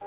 아~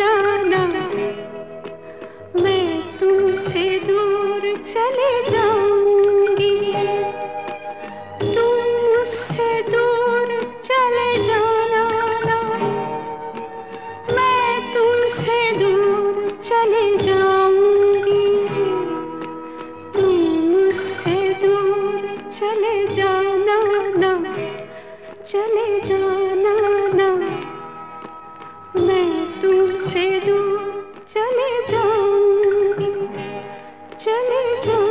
जाना मैं तुमसे दूर चले जाऊँगी। तुम मुझसे दूर चले जाना, मैं तुमसे दूर चले जाऊँगी। तुम मुझसे दूर चले जाना ना चले जाना ना मैं तुमसे दूर चले जाऊँगी चले जाऊँगी।